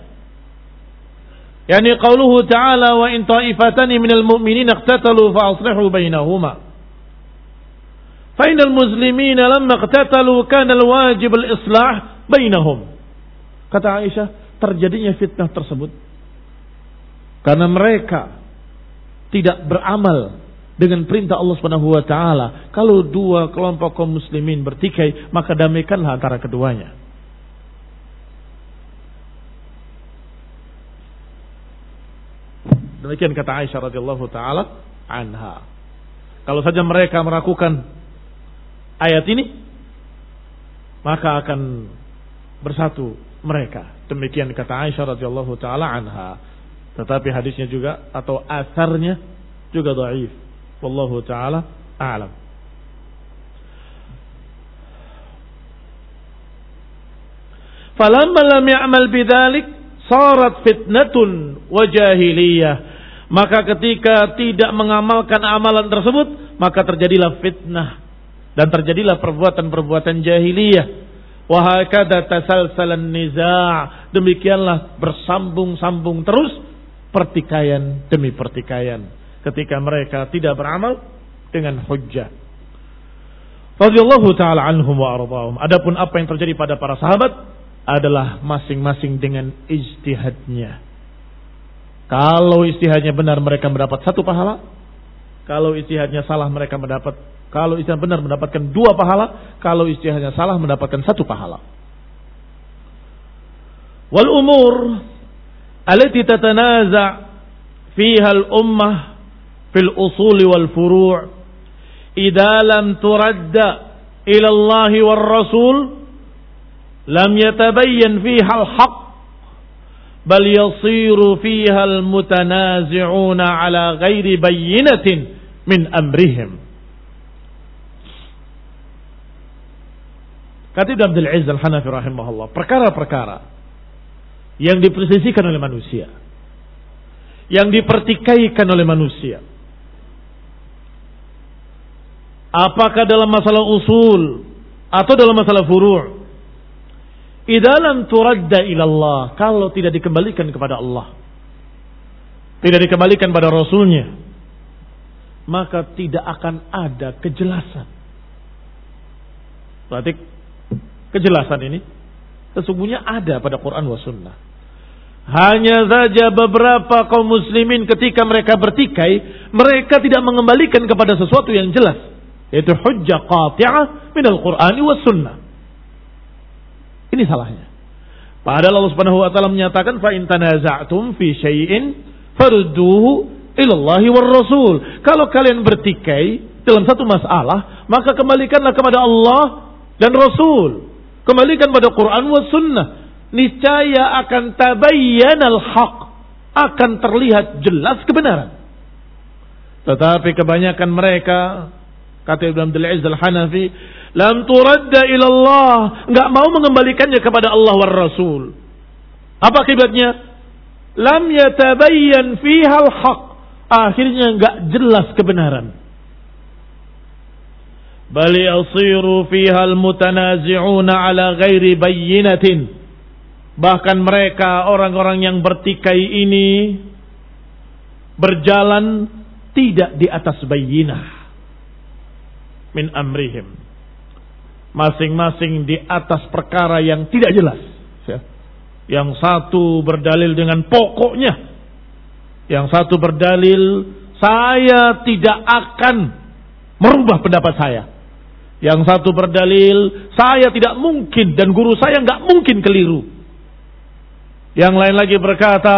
Speaker 1: Yani qauluhu ta'ala wa in ta'ifatani minal mu'minin iqtatalu fa aslihu bainahuma. Fa innal muslimina lamma iqtatalu kana al-wajib al-islah bainahum. Kata Aisyah, terjadinya fitnah tersebut karena mereka tidak beramal dengan perintah Allah Subhanahu wa taala. Kalau dua kelompok kaum muslimin bertikai, maka damaikanlah antara keduanya. Demikian kata Aisyah radhiyallahu taala anha. Kalau saja mereka melakukan ayat ini, maka akan bersatu mereka. Demikian kata Aisyah radhiyallahu taala anha. Tetapi hadisnya juga atau asarnya juga dhaif. Wallahu taala a'lam. Falamma lam ya'mal bidzalik sarat fitnatun wa jahiliyah maka ketika tidak mengamalkan amalan tersebut, maka terjadilah fitnah dan terjadilah perbuatan-perbuatan jahiliyah. Wahakada tasalsalan niza' demikianlah bersambung-sambung terus pertikaian demi pertikaian ketika mereka tidak beramal dengan hujjah. Radhiyallahu taala anhum wa ardhahum. Adapun apa yang terjadi pada para sahabat adalah masing-masing dengan ijtihadnya. Kalau istihadnya benar mereka mendapat satu pahala. Kalau istihadnya salah mereka mendapat. Kalau istihad benar mendapatkan dua pahala. Kalau istihadnya salah mendapatkan satu pahala. Wal umur alati tatanaza fiha al ummah fil usuli wal furu' idza lam turadda ila Allah wal Rasul lam yatabayyan fiha al haqq bal yasiru fiha almutanazi'una ala ghairi bayyinatin min amrihim. Kata Ibn Abdul Aziz Al-Hanafi rahimahullah, perkara-perkara yang dipresisikan oleh manusia, yang dipertikaikan oleh manusia. Apakah dalam masalah usul atau dalam masalah furu'? Idalam turadda ilallah. Kalau tidak dikembalikan kepada Allah. Tidak dikembalikan pada Rasulnya. Maka tidak akan ada kejelasan. Berarti kejelasan ini sesungguhnya ada pada Quran wa sunnah. Hanya saja beberapa kaum muslimin ketika mereka bertikai, mereka tidak mengembalikan kepada sesuatu yang jelas. Yaitu hujjah qati'ah minal Qur'ani wa sunnah. Ini salahnya. Padahal Allah Subhanahu wa taala menyatakan fa in tanaza'tum fi syai'in farudduhu ila Allah war Rasul. Kalau kalian bertikai dalam satu masalah, maka kembalikanlah kepada Allah dan Rasul. Kembalikan pada Quran wa sunnah. Niscaya akan tabayyanal haq. Akan terlihat jelas kebenaran. Tetapi kebanyakan mereka, kata Ibn Abdul Aziz Al-Hanafi, lam turadda ilallah, nggak mau mengembalikannya kepada Allah war Rasul. Apa akibatnya? Lam yatabayyan fiha al-haq. Akhirnya nggak jelas kebenaran. Bal yasiru fiha al-mutanazi'una ala ghairi bayyinatin. Bahkan mereka orang-orang yang bertikai ini berjalan tidak di atas bayyinah min amrihim masing-masing di atas perkara yang tidak jelas. Ya. Yang satu berdalil dengan pokoknya, yang satu berdalil saya tidak akan merubah pendapat saya. Yang satu berdalil saya tidak mungkin dan guru saya nggak mungkin keliru. Yang lain lagi berkata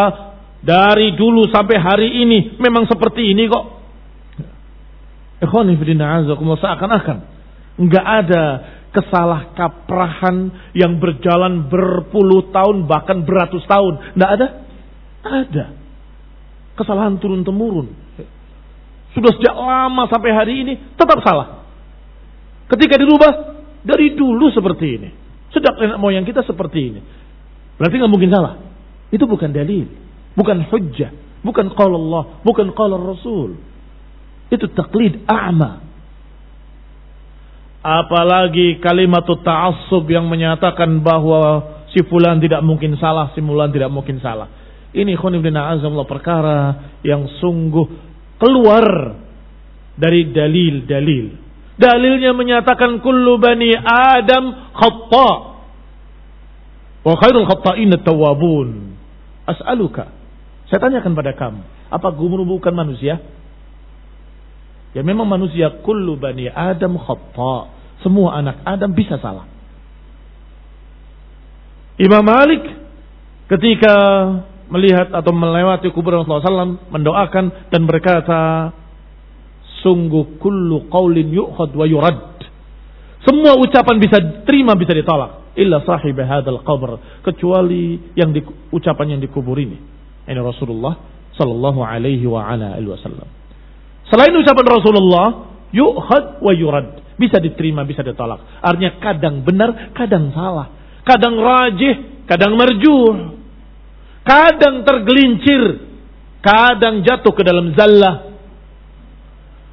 Speaker 1: dari dulu sampai hari ini memang seperti ini kok. Seakan-akan nggak ada kesalah kaprahan yang berjalan berpuluh tahun bahkan beratus tahun. Tidak ada? Ada. Kesalahan turun temurun. Sudah sejak lama sampai hari ini tetap salah. Ketika dirubah dari dulu seperti ini. Sejak nenek moyang kita seperti ini. Berarti nggak mungkin salah. Itu bukan dalil, bukan hujjah, bukan qala Allah, bukan qala Rasul. Itu taklid a'ma. Apalagi kalimat ta'assub yang menyatakan bahwa si fulan tidak mungkin salah, si fulan tidak mungkin salah. Ini khonibdina azamullah perkara yang sungguh keluar dari dalil-dalil. Dalilnya menyatakan kullu bani Adam khata. Wa khairul khata'in tawabun. As'aluka. Saya tanyakan pada kamu. Apa gumuru bukan manusia? Ya memang manusia kullu bani Adam khata. Semua anak Adam bisa salah. Imam Malik ketika melihat atau melewati kuburan Rasulullah SAW mendoakan dan berkata, sungguh kullu qaulin yu'khad wa yurad. Semua ucapan bisa terima bisa ditolak. Illa sahib hadal qabr. Kecuali yang di, ucapan yang dikubur ini. Ini Rasulullah sallallahu alaihi wa ala wasallam. Selain ucapan Rasulullah, yu'khad wa yurad. Bisa diterima, bisa ditolak. Artinya kadang benar, kadang salah. Kadang rajih, kadang merjuh. Kadang tergelincir, kadang jatuh ke dalam zallah.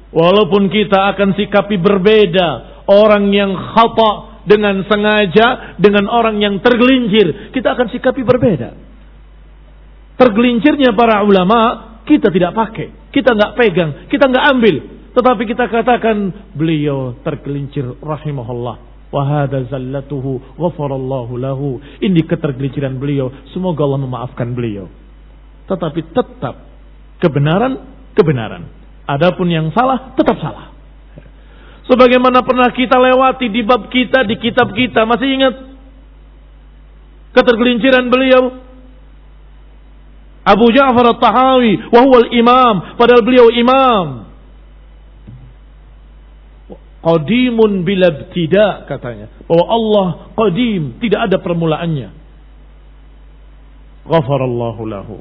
Speaker 1: Walaupun kita akan sikapi berbeda. Orang yang khata dengan sengaja. Dengan orang yang tergelincir. Kita akan sikapi berbeda. Tergelincirnya para ulama. Kita tidak pakai. Kita nggak pegang. Kita nggak ambil. Tetapi kita katakan beliau tergelincir rahimahullah. Wahada zallatuhu ghafarallahu lahu. Ini ketergelinciran beliau. Semoga Allah memaafkan beliau. Tetapi tetap kebenaran, kebenaran. Adapun yang salah tetap salah. Sebagaimana pernah kita lewati di bab kita, di kitab kita. Masih ingat? Ketergelinciran beliau. Abu Ja'far al-Tahawi. Wahuwal imam. Padahal beliau imam. Qadimun bila tidak katanya. Bahwa Allah qadim. Tidak ada permulaannya. Ghafarallahu lahu.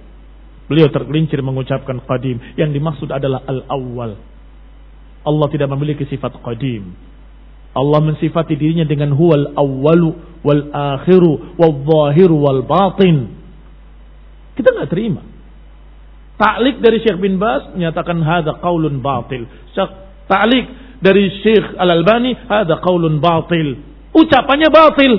Speaker 1: Beliau tergelincir mengucapkan qadim. Yang dimaksud adalah al-awwal. Allah tidak memiliki sifat qadim. Allah mensifati dirinya dengan huwal awwalu wal akhiru wal zahiru wal batin. Kita nggak terima. Ta'lik dari Syekh bin Bas menyatakan hada qaulun batil. Ta'lik dari Syekh Al-Albani hada qaulun batil. Ucapannya batil.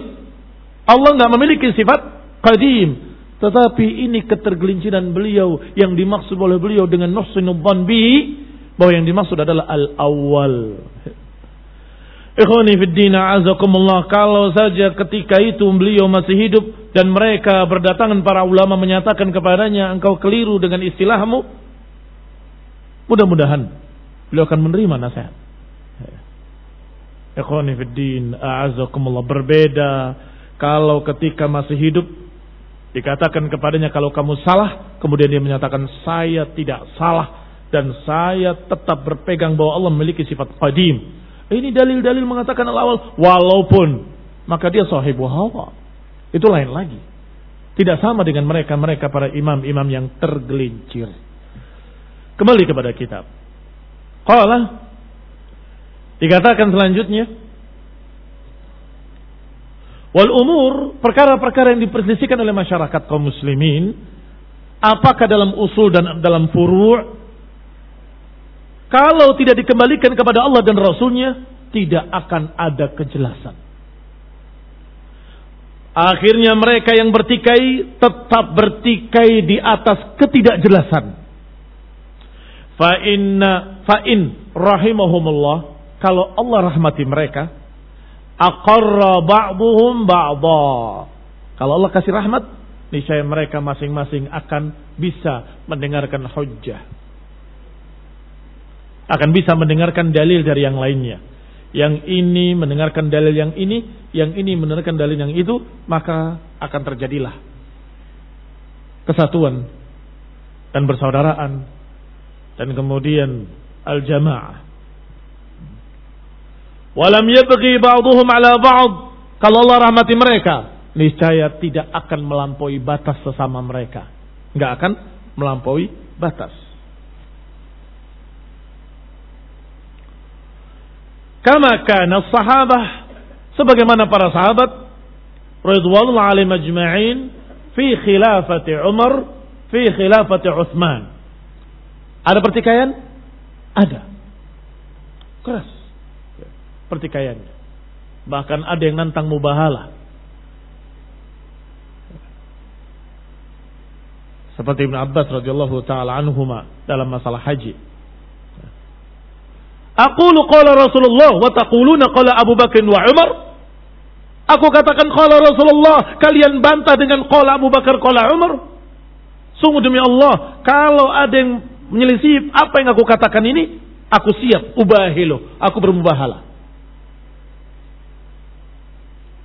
Speaker 1: Allah nggak memiliki sifat qadim. Tetapi ini ketergelinciran beliau yang dimaksud oleh beliau dengan nuhsinubban bi bahwa yang dimaksud adalah al-awwal. Ikhwani fid din azakumullah kalau saja ketika itu beliau masih hidup dan mereka berdatangan para ulama menyatakan kepadanya engkau keliru dengan istilahmu mudah-mudahan beliau akan menerima nasihat. Ikhwani fid din azakumullah berbeda kalau ketika masih hidup Dikatakan kepadanya kalau kamu salah, kemudian dia menyatakan saya tidak salah dan saya tetap berpegang bahwa Allah memiliki sifat qadim. Ini dalil-dalil mengatakan al-awal walaupun maka dia sahibu hawa. Itu lain lagi. Tidak sama dengan mereka-mereka para imam-imam yang tergelincir. Kembali kepada kitab. Qala dikatakan selanjutnya Wal umur, perkara-perkara yang diperselisihkan oleh masyarakat kaum muslimin, apakah dalam usul dan dalam furu' kalau tidak dikembalikan kepada Allah dan Rasulnya, tidak akan ada kejelasan. Akhirnya mereka yang bertikai tetap bertikai di atas ketidakjelasan. Fa inna fa in rahimahumullah kalau Allah rahmati mereka aqarra ba'duhum ba'dha. Kalau Allah kasih rahmat, niscaya mereka masing-masing akan bisa mendengarkan hujjah. Akan bisa mendengarkan dalil dari yang lainnya. Yang ini mendengarkan dalil yang ini, yang ini mendengarkan dalil yang itu, maka akan terjadilah kesatuan dan persaudaraan dan kemudian al-jamaah Walam yabghi ba'duhum ala ba'd. Kalau Allah rahmati mereka, niscaya tidak akan melampaui batas sesama mereka. Enggak akan melampaui batas. Kama kana sahabah sebagaimana para sahabat radhiyallahu alaihim ajma'in fi khilafati Umar fi khilafati Utsman. Ada pertikaian? Ada. Keras pertikaiannya. Bahkan ada yang nantang mubahalah. Seperti Ibn Abbas radhiyallahu taala anhuma dalam masalah haji. Aqulu qala Rasulullah wa taquluna Abu Bakar wa Umar. Aku katakan qala Rasulullah, kalian bantah dengan qala Abu Bakar qala Umar. Sungguh demi Allah, kalau ada yang menyelisih apa yang aku katakan ini, aku siap ubahilu, aku bermubahalah.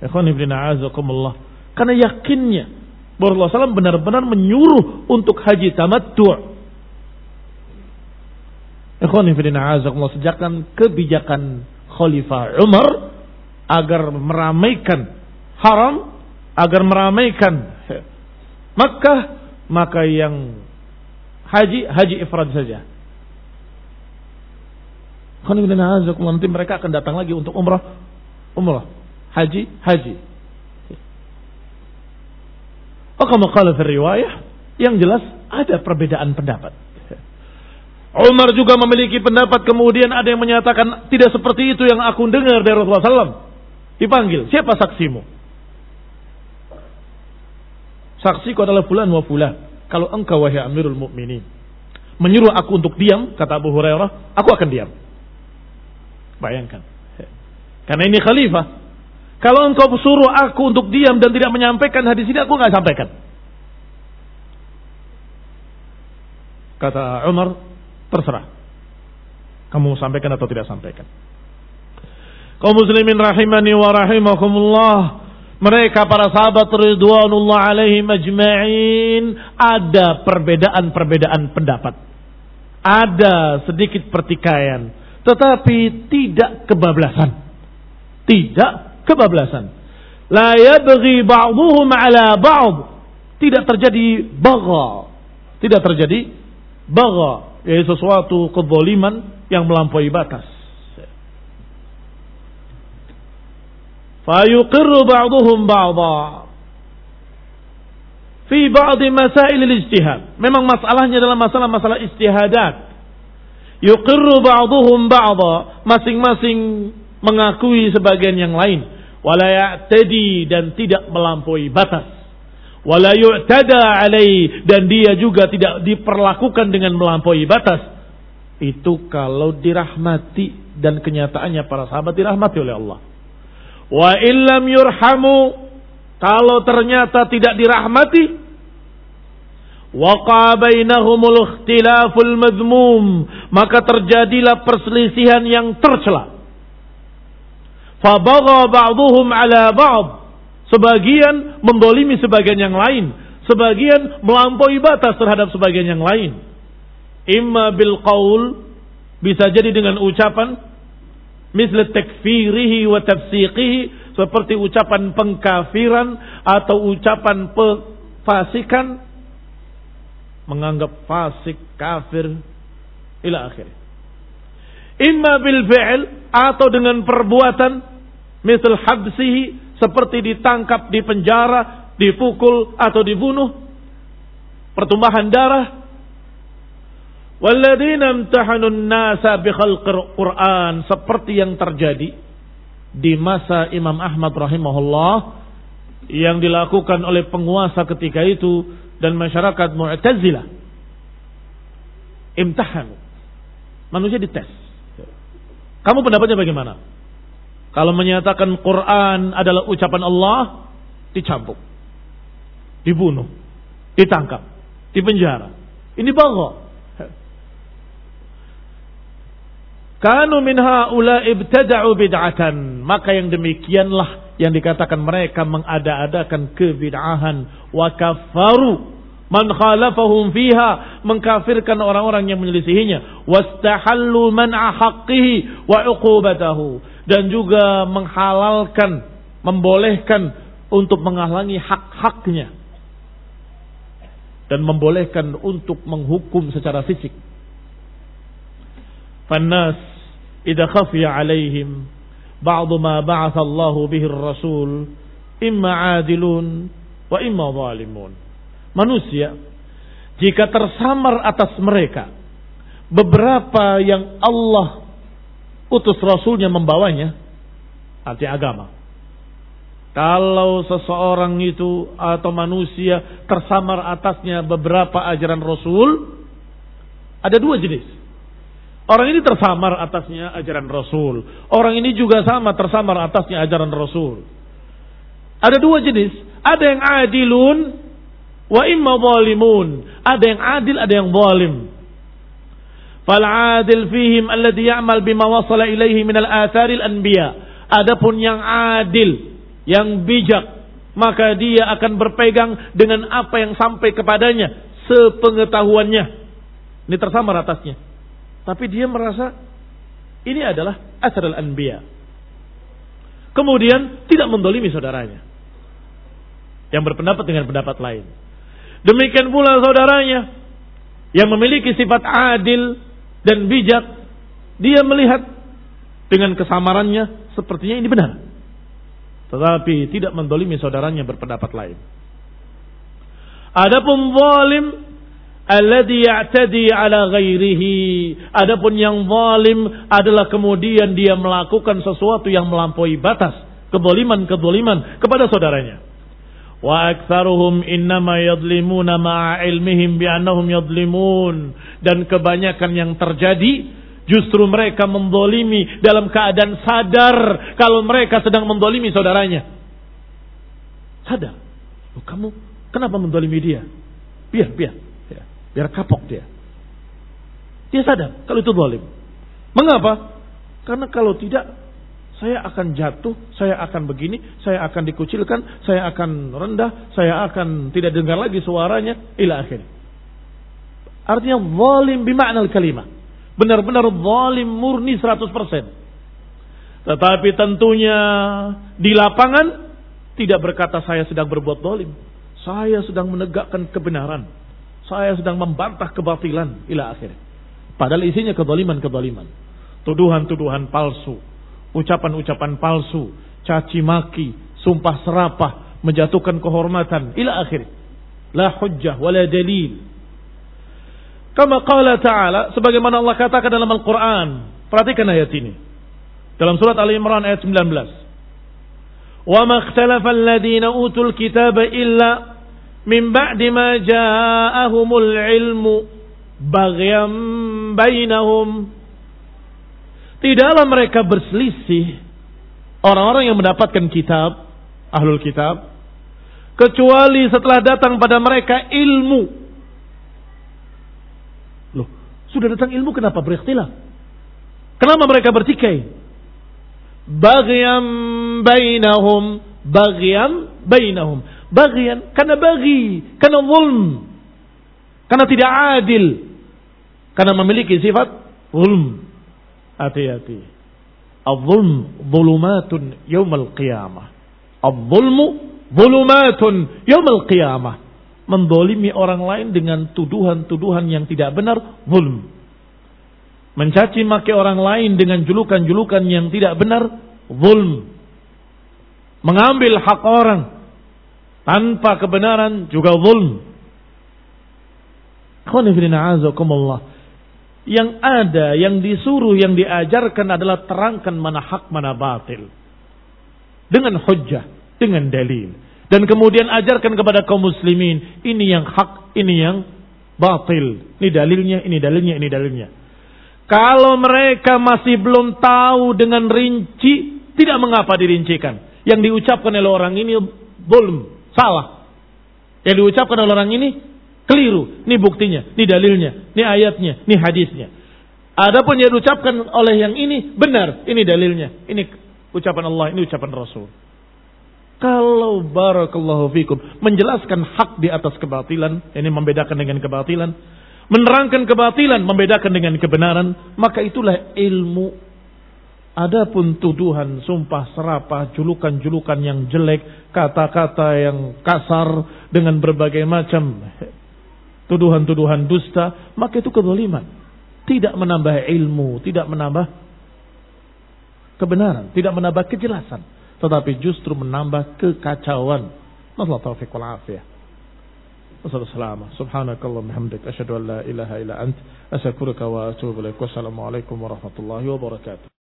Speaker 1: Ikhwan ibn. Karena yakinnya Rasulullah SAW benar-benar menyuruh untuk haji tamattu'. Ikhwan ibn a'azakumullah. Sejak kebijakan Khalifah Umar agar meramaikan haram, agar meramaikan Makkah, maka yang haji, haji ifrad saja. Nanti mereka akan datang lagi untuk umrah, umrah haji, haji. Oh kamu kalau riwayah, yang jelas ada perbedaan pendapat. Umar juga memiliki pendapat kemudian ada yang menyatakan tidak seperti itu yang aku dengar dari Rasulullah SAW. Dipanggil, siapa saksimu? Saksiku adalah fulan wa fulan. Kalau engkau wahai Amirul Mukminin menyuruh aku untuk diam, kata Abu Hurairah, aku akan diam. Bayangkan. Karena ini khalifah. Kalau engkau suruh aku untuk diam dan tidak menyampaikan hadis ini, aku nggak sampaikan. Kata Umar, terserah. Kamu sampaikan atau tidak sampaikan. Kau muslimin rahimani wa rahimakumullah. Mereka para sahabat ridwanullah alaihi majma'in ada perbedaan-perbedaan pendapat. Ada sedikit pertikaian, tetapi tidak kebablasan. Tidak kebablasan. La yabghi ba'duhum ala ba'd. Tidak terjadi bagha. Tidak terjadi bagha, yaitu sesuatu kezaliman yang melampaui batas. Fayuqirru ba'duhum ba'dha fi ba'd masail al-ijtihad. Memang masalahnya adalah masalah-masalah istihadat. Yuqirru ba'duhum ba'dha, masing-masing mengakui sebagian yang lain wala ya'tadi dan tidak melampaui batas. Wala yu'tada alai dan dia juga tidak diperlakukan dengan melampaui batas. Itu kalau dirahmati dan kenyataannya para sahabat dirahmati oleh Allah. Wa illam yurhamu kalau ternyata tidak dirahmati Waqa bainahumul ikhtilaful madmum maka terjadilah perselisihan yang tercela Fabagha ba'duhum ala ba'd. Sebagian membolimi sebagian yang lain. Sebagian melampaui batas terhadap sebagian yang lain. Imma bil qaul. Bisa jadi dengan ucapan. Misal takfirihi wa tafsiqihi. Seperti ucapan pengkafiran. Atau ucapan fasikan. Menganggap fasik, kafir. Ila akhir. Imma bil fi'l. Atau dengan perbuatan misal habsihi seperti ditangkap di penjara, dipukul atau dibunuh, pertumbuhan darah. Walladzina imtahanun nasa bi Qur'an seperti yang terjadi di masa Imam Ahmad rahimahullah yang dilakukan oleh penguasa ketika itu dan masyarakat Mu'tazilah. Imtahan. Manusia dites. Kamu pendapatnya bagaimana? Kalau menyatakan Quran adalah ucapan Allah, dicambuk, dibunuh, ditangkap, dipenjara. Ini bagha. Kanu min haula ibtada'u bid'atan. Maka yang demikianlah yang dikatakan mereka mengada-adakan kebid'ahan wa kafaru man khalafahum fiha mengkafirkan orang-orang yang menyelisihinya wastahallu man'a haqqihi wa uqubatahu dan juga menghalalkan, membolehkan untuk menghalangi hak-haknya dan membolehkan untuk menghukum secara fisik. Fannas idza khafiya alaihim ba'd ma ba'atha Allah bihi ar-rasul imma 'adilun wa imma zalimun. Manusia jika tersamar atas mereka beberapa yang Allah utus rasulnya membawanya, arti agama. Kalau seseorang itu atau manusia tersamar atasnya beberapa ajaran Rasul, ada dua jenis. Orang ini tersamar atasnya ajaran Rasul. Orang ini juga sama tersamar atasnya ajaran Rasul. Ada dua jenis. Ada yang adilun, wa imma zalimun. Ada yang adil, ada yang zalim. Fal-adil fihim alladhi ya'mal bima wasala ilaihi minal atharil anbiya. Adapun yang adil, yang bijak, maka dia akan berpegang dengan apa yang sampai kepadanya sepengetahuannya. Ini tersamar atasnya. Tapi dia merasa ini adalah asar al-anbiya. Kemudian tidak mendolimi saudaranya. Yang berpendapat dengan pendapat lain. Demikian pula saudaranya yang memiliki sifat adil dan bijak, dia melihat dengan kesamarannya sepertinya ini benar. Tetapi tidak mendolimi saudaranya berpendapat lain. Adapun zalim alladhi ya'tadi ala ghairihi. Adapun yang zalim adalah kemudian dia melakukan sesuatu yang melampaui batas, kedoliman-kedoliman kepada saudaranya. Aktsaruhum innama yadlimuna ma'a ilmihim bi'annahum yadlimun. Dan kebanyakan yang terjadi Justru mereka mendolimi dalam keadaan sadar kalau mereka sedang mendolimi saudaranya. Sadar. Oh, kamu kenapa mendolimi dia? Biar, biar. Biar kapok dia. Dia sadar kalau itu zalim. Mengapa? Karena kalau tidak saya akan jatuh, saya akan begini, saya akan dikucilkan, saya akan rendah, saya akan tidak dengar lagi suaranya, ila akhir. Artinya zalim bimakna kalimah. Benar-benar zalim murni 100%. Tetapi tentunya di lapangan tidak berkata saya sedang berbuat zalim. Saya sedang menegakkan kebenaran. Saya sedang membantah kebatilan ila akhir. Padahal isinya kedoliman-kedoliman. Tuduhan-tuduhan palsu ucapan-ucapan palsu, caci maki, sumpah serapah, menjatuhkan kehormatan ila akhir. La hujjah wala dalil. Kama qala ta'ala sebagaimana Allah katakan dalam Al-Qur'an. Perhatikan ayat ini. Dalam surat Ali Imran ayat 19. Wa ma ikhtalafa alladziina utul kitaba illa min ba'di ma ja'ahumul ilmu baghyan bainahum tidaklah mereka berselisih orang-orang yang mendapatkan kitab ahlul kitab kecuali setelah datang pada mereka ilmu. Loh sudah datang ilmu kenapa berikhtilaf? Kenapa mereka bertikai? Baghyan bainahum baghyan bainahum. Bagian karena bagi, karena zulm, karena tidak adil, karena memiliki sifat zulm. Hati-hati. Al-zulm zulumatun yawmal qiyamah. Al-zulmu zulumatun yawmal qiyamah. Mendolimi orang lain dengan tuduhan-tuduhan yang tidak benar, zulm. Mencaci maki orang lain dengan julukan-julukan yang tidak benar, zulm. Mengambil hak orang, tanpa kebenaran juga zulm. Yang ada, yang disuruh, yang diajarkan adalah terangkan mana hak, mana batil. Dengan hujjah, dengan dalil. Dan kemudian ajarkan kepada kaum muslimin, ini yang hak, ini yang batil. Ini dalilnya, ini dalilnya, ini dalilnya. Kalau mereka masih belum tahu dengan rinci, tidak mengapa dirincikan. Yang diucapkan oleh orang ini belum Salah. Yang diucapkan oleh orang ini keliru. Ini buktinya, ini dalilnya, ini ayatnya, ini hadisnya. Adapun yang diucapkan oleh yang ini benar, ini dalilnya, ini ucapan Allah, ini ucapan Rasul. Kalau barakallahu fikum menjelaskan hak di atas kebatilan, ini membedakan dengan kebatilan, menerangkan kebatilan, membedakan dengan kebenaran, maka itulah ilmu Adapun tuduhan, sumpah serapah, julukan-julukan yang jelek, kata-kata yang kasar dengan berbagai macam tuduhan-tuduhan dusta, maka itu kezaliman. Tidak menambah ilmu, tidak menambah kebenaran, tidak menambah kejelasan, tetapi justru menambah kekacauan. Allah taufiq wal afiyah. Wassalamualaikum Subhanakallah bihamdik asyhadu an la ilaha illa ant astaghfiruka wa atubu ilaik. Wassalamualaikum warahmatullahi wabarakatuh.